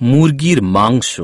মুরগির মাংস